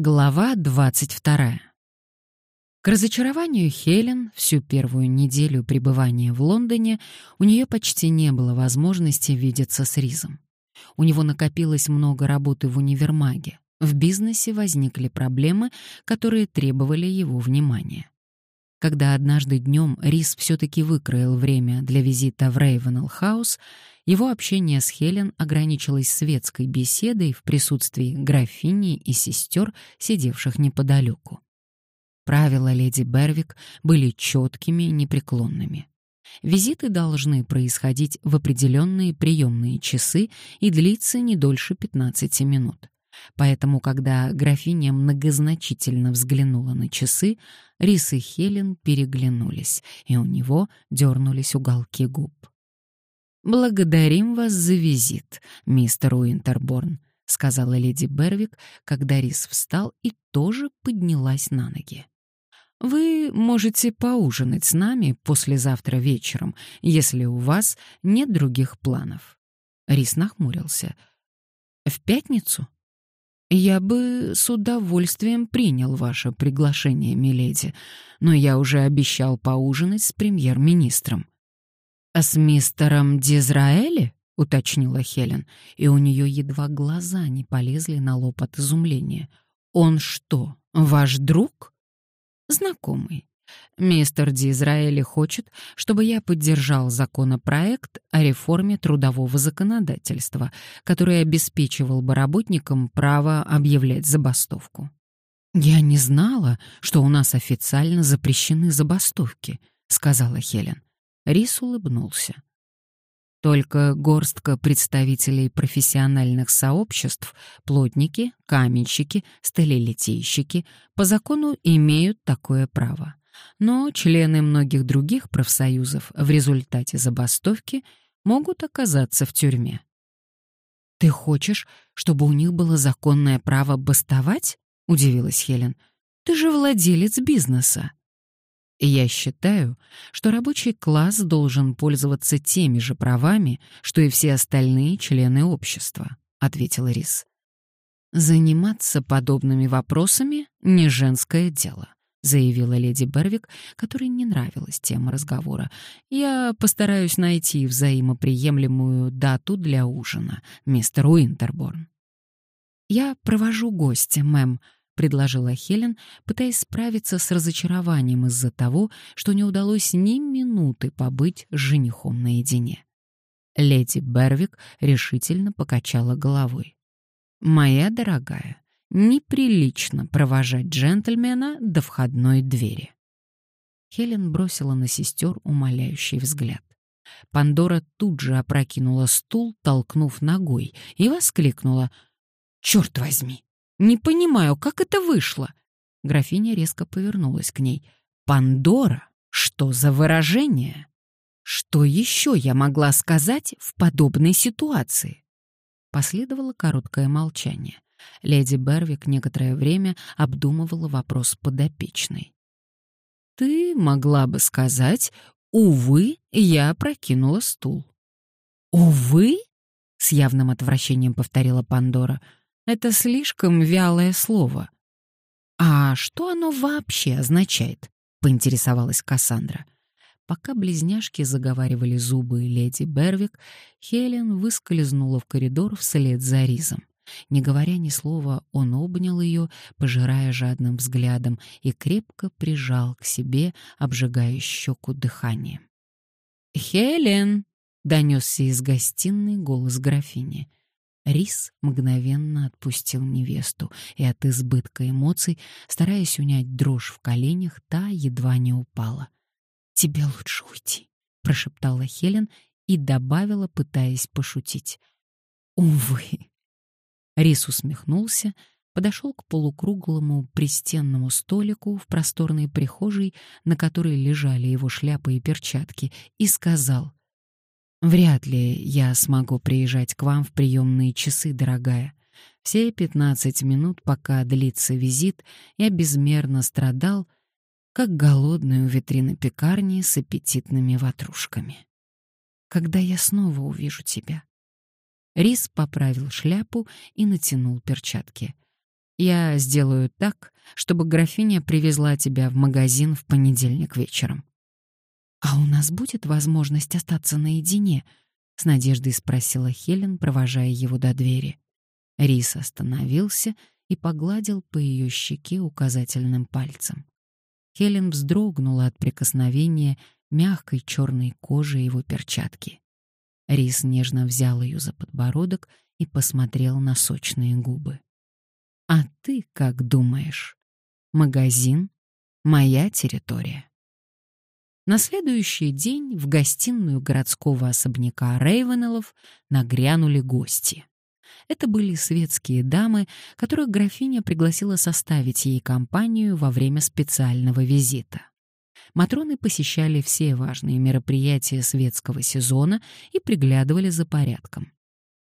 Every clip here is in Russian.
Глава 22. К разочарованию Хелен всю первую неделю пребывания в Лондоне у нее почти не было возможности видеться с Ризом. У него накопилось много работы в универмаге. В бизнесе возникли проблемы, которые требовали его внимания. Когда однажды днем Рис все-таки выкроил время для визита в Рейвенелл-хаус, его общение с Хелен ограничилось светской беседой в присутствии графини и сестер, сидевших неподалеку. Правила леди Бервик были четкими и непреклонными. Визиты должны происходить в определенные приемные часы и длиться не дольше 15 минут. Поэтому, когда графиня многозначительно взглянула на часы, Рис и Хелен переглянулись, и у него дернулись уголки губ. «Благодарим вас за визит, мистер Уинтерборн», — сказала леди Бервик, когда Рис встал и тоже поднялась на ноги. «Вы можете поужинать с нами послезавтра вечером, если у вас нет других планов». Рис нахмурился. «В пятницу?» «Я бы с удовольствием принял ваше приглашение, миледи, но я уже обещал поужинать с премьер-министром». «А с мистером Дизраэли?» — уточнила Хелен, и у нее едва глаза не полезли на лоб от изумления. «Он что, ваш друг?» «Знакомый. Мистер Дизраэли хочет, чтобы я поддержал законопроект о реформе трудового законодательства, который обеспечивал бы работникам право объявлять забастовку. «Я не знала, что у нас официально запрещены забастовки», — сказала Хелен. Рис улыбнулся. Только горстка представителей профессиональных сообществ, плотники, каменщики, сталелитейщики, по закону имеют такое право но члены многих других профсоюзов в результате забастовки могут оказаться в тюрьме. «Ты хочешь, чтобы у них было законное право бастовать?» — удивилась Хелен. «Ты же владелец бизнеса». «Я считаю, что рабочий класс должен пользоваться теми же правами, что и все остальные члены общества», — ответил Рис. «Заниматься подобными вопросами — не женское дело. — заявила леди Бервик, которой не нравилась тема разговора. «Я постараюсь найти взаимоприемлемую дату для ужина, мистер Уинтерборн». «Я провожу гостя, мэм», — предложила Хелен, пытаясь справиться с разочарованием из-за того, что не удалось ни минуты побыть с женихом наедине. Леди Бервик решительно покачала головой. «Моя дорогая, неприлично провожать джентльмена до входной двери. Хелен бросила на сестер умоляющий взгляд. Пандора тут же опрокинула стул, толкнув ногой, и воскликнула. «Черт возьми! Не понимаю, как это вышло!» Графиня резко повернулась к ней. «Пандора? Что за выражение? Что еще я могла сказать в подобной ситуации?» Последовало короткое молчание. Леди Бервик некоторое время обдумывала вопрос подопечной. «Ты могла бы сказать, увы, я прокинула стул». «Увы?» — с явным отвращением повторила Пандора. «Это слишком вялое слово». «А что оно вообще означает?» — поинтересовалась Кассандра. Пока близняшки заговаривали зубы леди Бервик, Хелен выскользнула в коридор вслед за Ризом. Не говоря ни слова, он обнял ее, пожирая жадным взглядом, и крепко прижал к себе, обжигая щеку дыханием. «Хелен!» — донесся из гостиной голос графини. Рис мгновенно отпустил невесту, и от избытка эмоций, стараясь унять дрожь в коленях, та едва не упала. «Тебе лучше уйти», — прошептала Хелен и добавила, пытаясь пошутить. «Увы, Рис усмехнулся, подошел к полукруглому пристенному столику в просторной прихожей, на которой лежали его шляпы и перчатки, и сказал, «Вряд ли я смогу приезжать к вам в приемные часы, дорогая. Все пятнадцать минут, пока длится визит, я безмерно страдал, как голодный у витрины пекарни с аппетитными ватрушками. Когда я снова увижу тебя?» Рис поправил шляпу и натянул перчатки. Я сделаю так, чтобы графиня привезла тебя в магазин в понедельник вечером. А у нас будет возможность остаться наедине? с надеждой спросила Хелен, провожая его до двери. Рис остановился и погладил по ее щеке указательным пальцем. Хелен вздрогнула от прикосновения мягкой черной кожи его перчатки. Рис нежно взял ее за подбородок и посмотрел на сочные губы. «А ты как думаешь? Магазин — моя территория». На следующий день в гостиную городского особняка Рейвенеллов нагрянули гости. Это были светские дамы, которых графиня пригласила составить ей компанию во время специального визита. Матроны посещали все важные мероприятия светского сезона и приглядывали за порядком.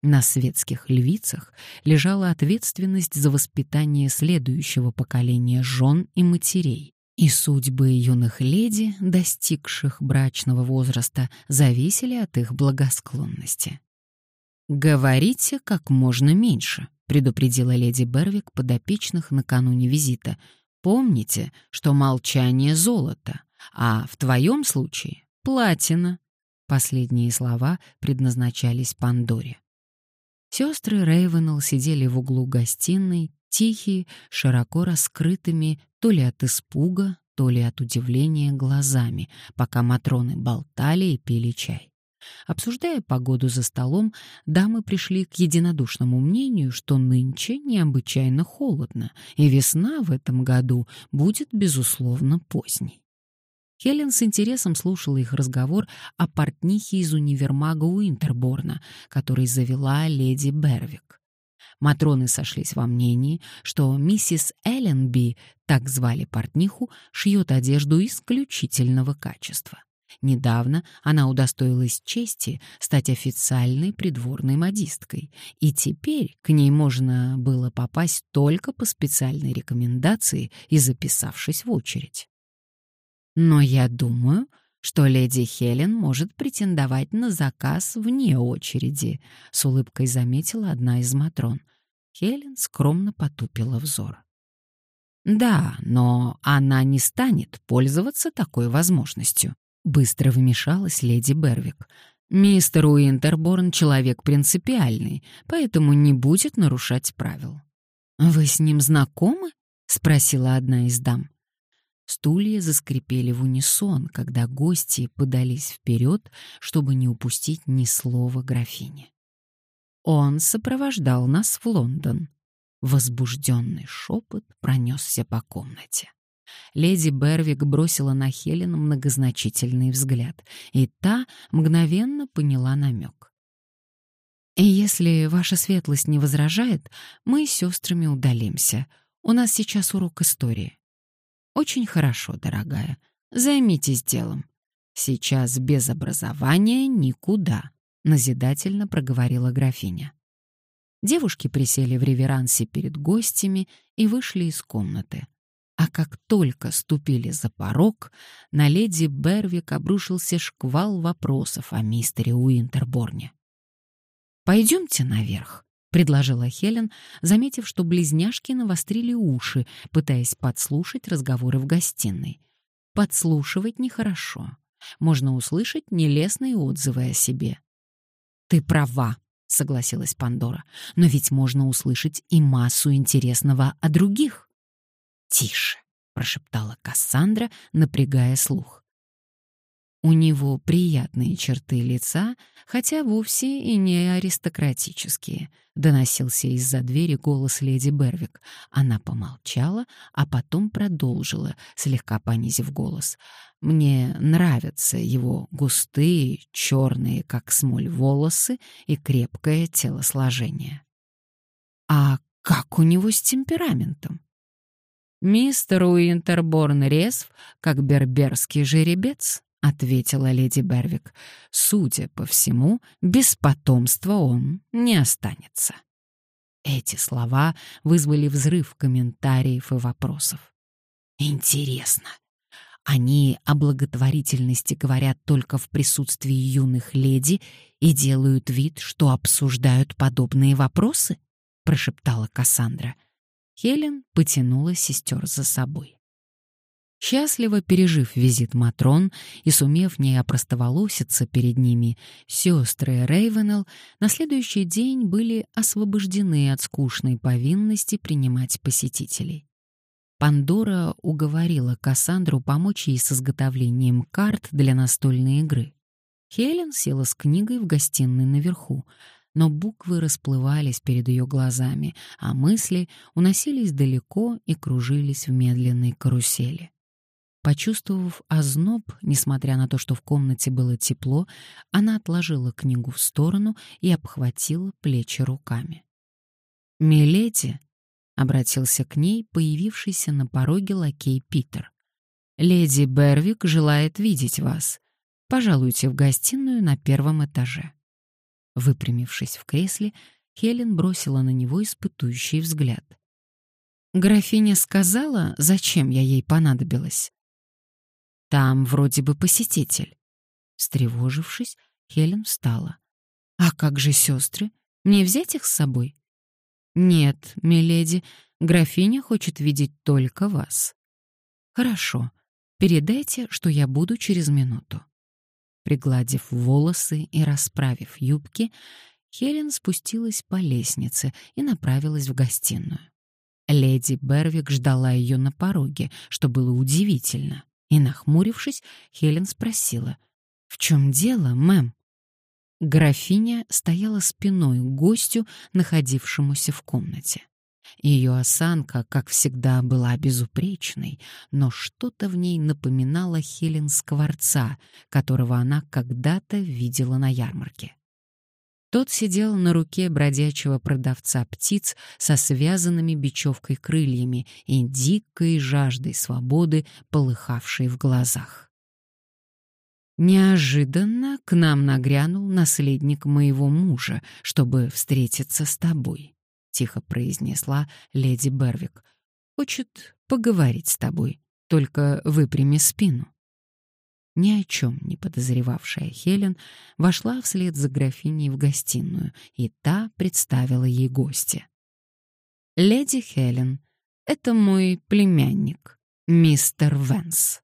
На светских львицах лежала ответственность за воспитание следующего поколения жен и матерей. И судьбы юных леди, достигших брачного возраста, зависели от их благосклонности. «Говорите как можно меньше», — предупредила леди Бервик подопечных накануне визита. «Помните, что молчание — золото, а в твоем случае — платина». Последние слова предназначались Пандоре. Сестры Рейвенелл сидели в углу гостиной, тихие, широко раскрытыми то ли от испуга, то ли от удивления глазами, пока матроны болтали и пили чай. Обсуждая погоду за столом, дамы пришли к единодушному мнению, что нынче необычайно холодно, и весна в этом году будет, безусловно, поздней. Хелен с интересом слушала их разговор о портнихе из универмага Уинтерборна, который завела леди Бервик. Матроны сошлись во мнении, что миссис Элленби, так звали портниху, шьет одежду исключительного качества. Недавно она удостоилась чести стать официальной придворной модисткой, и теперь к ней можно было попасть только по специальной рекомендации и записавшись в очередь. Но я думаю, что леди Хелен может претендовать на заказ вне очереди, с улыбкой заметила одна из матрон. Хелен скромно потупила взор. Да, но она не станет пользоваться такой возможностью, Быстро вмешалась леди Бервик. «Мистер Уинтерборн — человек принципиальный, поэтому не будет нарушать правил». «Вы с ним знакомы?» — спросила одна из дам. Стулья заскрипели в унисон, когда гости подались вперед, чтобы не упустить ни слова графини. Он сопровождал нас в Лондон. Возбужденный шепот пронесся по комнате. Леди Бервик бросила на Хелен многозначительный взгляд, и та мгновенно поняла намек. «Если ваша светлость не возражает, мы с сестрами удалимся. У нас сейчас урок истории». «Очень хорошо, дорогая. Займитесь делом. Сейчас без образования никуда», — назидательно проговорила графиня. Девушки присели в реверансе перед гостями и вышли из комнаты. А как только ступили за порог, на леди Бервик обрушился шквал вопросов о мистере Уинтерборне. «Пойдемте наверх», — предложила Хелен, заметив, что близняшки навострили уши, пытаясь подслушать разговоры в гостиной. Подслушивать нехорошо. Можно услышать нелестные отзывы о себе. «Ты права», — согласилась Пандора, «но ведь можно услышать и массу интересного о других». «Тише», — прошептала Кассандра, напрягая слух. У него приятные черты лица, хотя вовсе и не аристократические, доносился из-за двери голос леди Бервик. Она помолчала, а потом продолжила, слегка понизив голос. Мне нравятся его густые, черные, как смоль, волосы и крепкое телосложение. А как у него с темпераментом? «Мистер Уинтерборн резв, как берберский жеребец», — ответила леди Бервик. «Судя по всему, без потомства он не останется». Эти слова вызвали взрыв комментариев и вопросов. «Интересно, они о благотворительности говорят только в присутствии юных леди и делают вид, что обсуждают подобные вопросы?» — прошептала Кассандра. — Хелен потянула сестер за собой. Счастливо пережив визит Матрон и сумев не опростоволоситься перед ними, сестры Рейвенелл на следующий день были освобождены от скучной повинности принимать посетителей. Пандора уговорила Кассандру помочь ей с изготовлением карт для настольной игры. Хелен села с книгой в гостиной наверху, но буквы расплывались перед ее глазами, а мысли уносились далеко и кружились в медленной карусели. Почувствовав озноб, несмотря на то, что в комнате было тепло, она отложила книгу в сторону и обхватила плечи руками. «Миледи», — обратился к ней появившийся на пороге лакей Питер, — «леди Бервик желает видеть вас. Пожалуйте в гостиную на первом этаже». Выпрямившись в кресле, Хелен бросила на него испытующий взгляд. «Графиня сказала, зачем я ей понадобилась?» Там вроде бы посетитель. Встревожившись, Хелен встала. «А как же сестры? Мне взять их с собой?» «Нет, миледи, графиня хочет видеть только вас». «Хорошо, передайте, что я буду через минуту». Пригладив волосы и расправив юбки, Хелен спустилась по лестнице и направилась в гостиную. Леди Бервик ждала ее на пороге, что было удивительно. И, нахмурившись, Хелен спросила, «В чем дело, мэм?» Графиня стояла спиной к гостю, находившемуся в комнате. Ее осанка, как всегда, была безупречной, но что-то в ней напоминало Хелен Скворца, которого она когда-то видела на ярмарке. Тот сидел на руке бродячего продавца птиц со связанными бечевкой крыльями и дикой жаждой свободы, полыхавшей в глазах. Неожиданно к нам нагрянул наследник моего мужа, чтобы встретиться с тобой, тихо произнесла леди Бервик. Хочет поговорить с тобой, только выпрями спину ни о чем не подозревавшая Хелен вошла вслед за графиней в гостиную, и та представила ей гостя. «Леди Хелен, это мой племянник, мистер Венс».